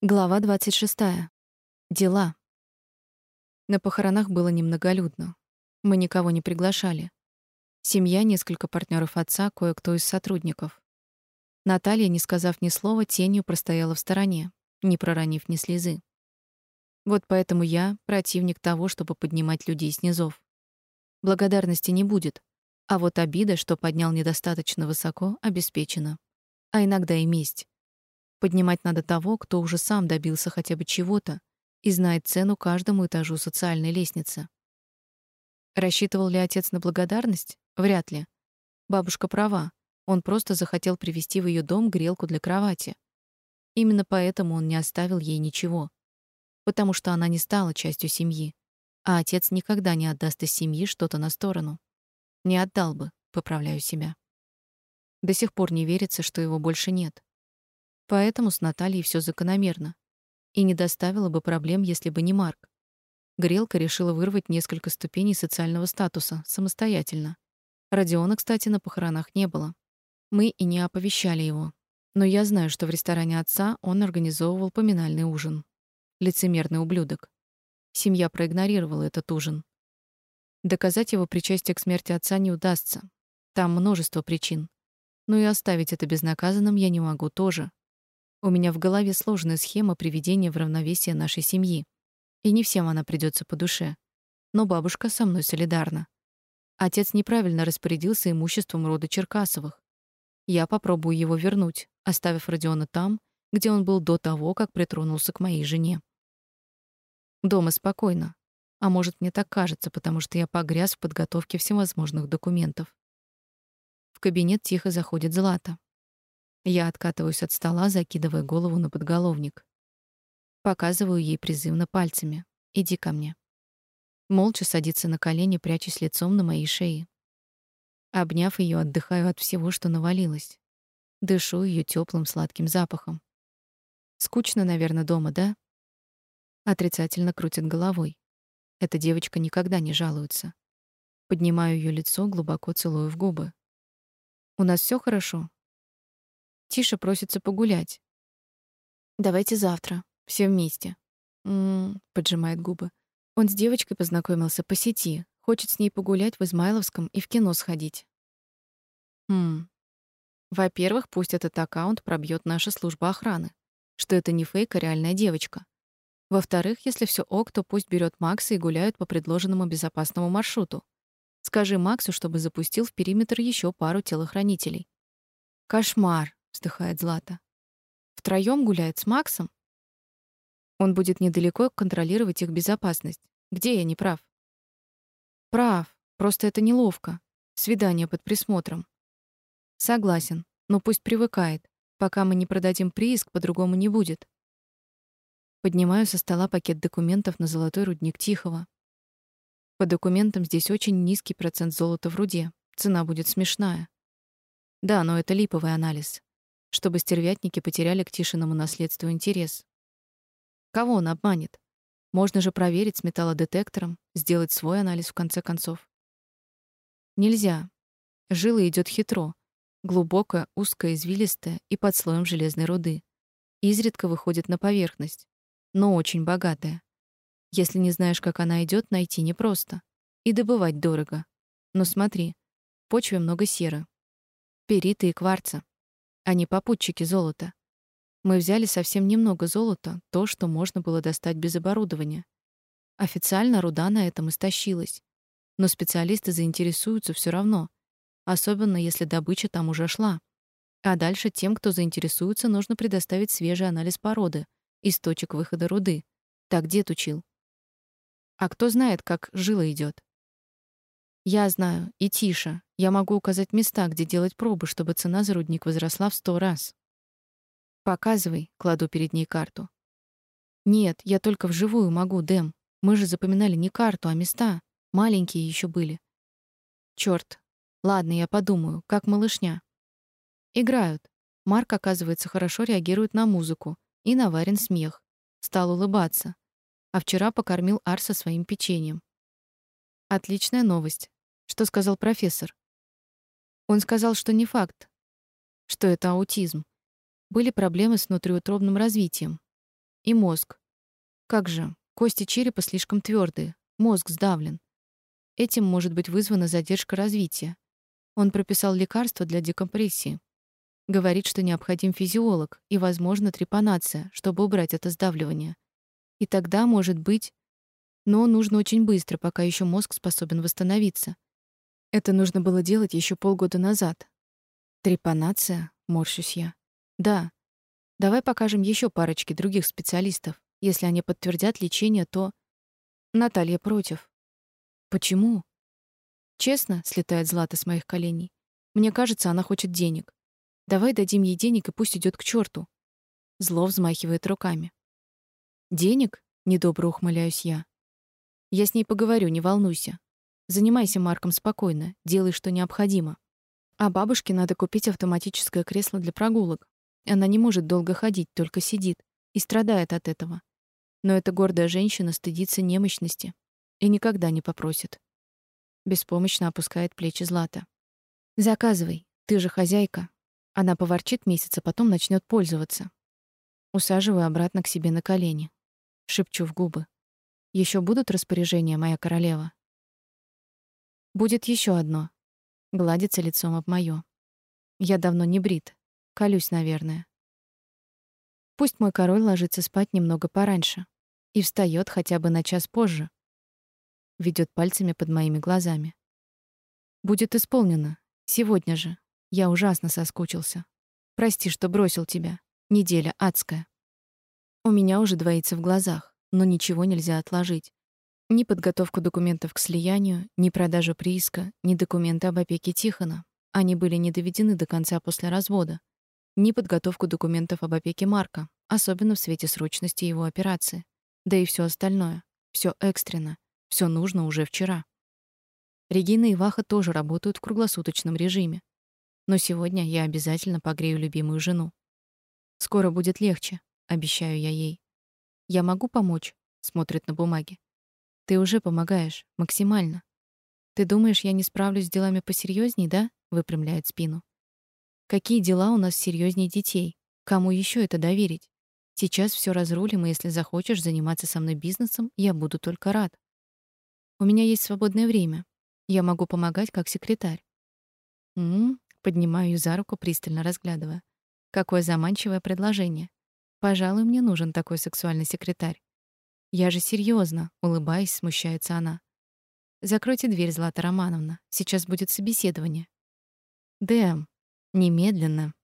Глава 26. Дела. На похоронах было немноголюдно. Мы никого не приглашали. Семья, несколько партнеров отца, кое-кто из сотрудников. Наталья, не сказав ни слова, тенью простояла в стороне, не проронив ни слезы. Вот поэтому я противник того, чтобы поднимать людей с низов. Благодарности не будет, а вот обида, что поднял недостаточно высоко, обеспечена. А иногда и месть. Поднимать надо того, кто уже сам добился хотя бы чего-то и знает цену каждому этажу социальной лестницы. Рассчитывал ли отец на благодарность? Вряд ли. Бабушка права. Он просто захотел привезти в ее дом грелку для кровати. Именно поэтому он не оставил ей ничего. Потому что она не стала частью семьи. А отец никогда не отдаст из семьи что-то на сторону. Не отдал бы, поправляю себя. До сих пор не верится, что его больше нет. Поэтому с Натальей все закономерно. И не доставило бы проблем, если бы не Марк. Грелка решила вырвать несколько ступеней социального статуса самостоятельно. Родиона, кстати, на похоронах не было. Мы и не оповещали его. Но я знаю, что в ресторане отца он организовывал поминальный ужин. Лицемерный ублюдок. Семья проигнорировала этот ужин. Доказать его причастие к смерти отца не удастся. Там множество причин. Но и оставить это безнаказанным я не могу тоже. У меня в голове сложная схема приведения в равновесие нашей семьи. И не всем она придется по душе. Но бабушка со мной солидарна. Отец неправильно распорядился имуществом рода Черкасовых. Я попробую его вернуть, оставив Родиона там, где он был до того, как притронулся к моей жене. Дома спокойно. А может, мне так кажется, потому что я погряз в подготовке всевозможных документов. В кабинет тихо заходит Злата. Я откатываюсь от стола, закидывая голову на подголовник. Показываю ей призывно пальцами. «Иди ко мне». Молча садится на колени, прячась лицом на моей шее. Обняв ее, отдыхаю от всего, что навалилось. Дышу ее теплым сладким запахом. Скучно, наверное, дома, да? Отрицательно крутит головой. Эта девочка никогда не жалуется. Поднимаю ее лицо, глубоко целую в губы. У нас все хорошо. Тиша просится погулять. Давайте завтра, все вместе. М-м, поджимает губы. Он с девочкой познакомился по сети, хочет с ней погулять в Измайловском и в кино сходить. Хм. Во-первых, пусть этот аккаунт пробьет наша служба охраны, что это не фейк, а реальная девочка. Во-вторых, если все ок, то пусть берет Макса и гуляют по предложенному безопасному маршруту. Скажи Максу, чтобы запустил в периметр еще пару телохранителей. Кошмар вздыхает Злата. Втроем гуляет с Максом? Он будет недалеко контролировать их безопасность. Где я не прав? Прав, просто это неловко. Свидание под присмотром. Согласен, но пусть привыкает. Пока мы не продадим прииск, по-другому не будет. Поднимаю со стола пакет документов на золотой рудник Тихого. По документам здесь очень низкий процент золота в руде. Цена будет смешная. Да, но это липовый анализ чтобы стервятники потеряли к Тишиному наследству интерес. Кого он обманет? Можно же проверить с металлодетектором, сделать свой анализ в конце концов. Нельзя. Жила идет хитро, глубокая, узкая, извилистая и под слоем железной руды. Изредка выходит на поверхность, но очень богатая. Если не знаешь, как она идет, найти непросто. И добывать дорого. Но смотри, в почве много серы, перита и кварца. Они попутчики золота. Мы взяли совсем немного золота, то, что можно было достать без оборудования. Официально руда на этом истощилась. Но специалисты заинтересуются все равно, особенно если добыча там уже шла. А дальше тем, кто заинтересуется, нужно предоставить свежий анализ породы, источник выхода руды. Так дед учил. А кто знает, как жила идет? Я знаю, и Тиша. Я могу указать места, где делать пробы, чтобы цена за рудник возросла в сто раз. Показывай, кладу перед ней карту. Нет, я только вживую могу, Дэм. Мы же запоминали не карту, а места. Маленькие еще были. Черт. Ладно, я подумаю, как малышня. Играют. Марк, оказывается, хорошо реагирует на музыку и на Варин смех. Стал улыбаться. А вчера покормил Арса своим печеньем. Отличная новость. Что сказал профессор? Он сказал, что не факт, что это аутизм. Были проблемы с внутриутробным развитием. И мозг. Как же, кости черепа слишком твердые, мозг сдавлен. Этим может быть вызвана задержка развития. Он прописал лекарство для декомпрессии. Говорит, что необходим физиолог и, возможно, трепанация, чтобы убрать это сдавливание. И тогда, может быть, но нужно очень быстро, пока еще мозг способен восстановиться. Это нужно было делать еще полгода назад. Трепанация, морщусь я. Да. Давай покажем еще парочке других специалистов. Если они подтвердят лечение, то Наталья против. Почему? Честно, слетает Злата с моих коленей. Мне кажется, она хочет денег. Давай дадим ей денег и пусть идет к черту. Зло взмахивает руками. Денег? Недобро ухмыляюсь я. Я с ней поговорю, не волнуйся. Занимайся Марком спокойно, делай, что необходимо. А бабушке надо купить автоматическое кресло для прогулок. Она не может долго ходить, только сидит и страдает от этого. Но эта гордая женщина стыдится немощности и никогда не попросит. Беспомощно опускает плечи Злата. Заказывай, ты же хозяйка. Она поворчит месяц, а потом начнет пользоваться. Усаживаю обратно к себе на колени. Шепчу в губы. Еще будут распоряжения, моя королева? Будет еще одно. Гладится лицом об моё. Я давно не брит. Колюсь, наверное. Пусть мой король ложится спать немного пораньше и встаёт хотя бы на час позже. Ведёт пальцами под моими глазами. Будет исполнено. Сегодня же. Я ужасно соскучился. Прости, что бросил тебя. Неделя адская. У меня уже двоится в глазах но ничего нельзя отложить. Ни подготовку документов к слиянию, ни продажу прииска, ни документы об опеке Тихона. Они были не доведены до конца после развода. Ни подготовку документов об опеке Марка, особенно в свете срочности его операции. Да и все остальное. все экстренно. все нужно уже вчера. Регина и Ваха тоже работают в круглосуточном режиме. Но сегодня я обязательно погрею любимую жену. Скоро будет легче, обещаю я ей. Я могу помочь, смотрит на бумаги. Ты уже помогаешь, максимально. Ты думаешь, я не справлюсь с делами посерьезней, да? выпрямляет спину. Какие дела у нас серьезнее детей? Кому еще это доверить? Сейчас все разрулим, и если захочешь заниматься со мной бизнесом, я буду только рад. У меня есть свободное время. Я могу помогать как секретарь. М, поднимаю ее за руку, пристально разглядывая. Какое заманчивое предложение. Пожалуй, мне нужен такой сексуальный секретарь. Я же серьезно, улыбаясь, смущается она. Закройте дверь, Злата Романовна. Сейчас будет собеседование. Дэм, немедленно.